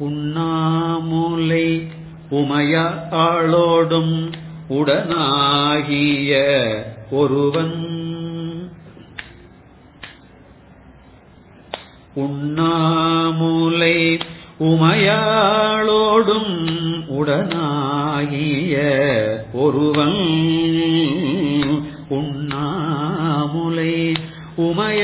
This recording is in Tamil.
உண்ணாமுலை உமைய ஆளோடும் உடனாகிய ஒருவன். உண்ணாமுலை உமையாளோடும் உடனாகிய ஒருவன். உண்ணாமுலை உமையா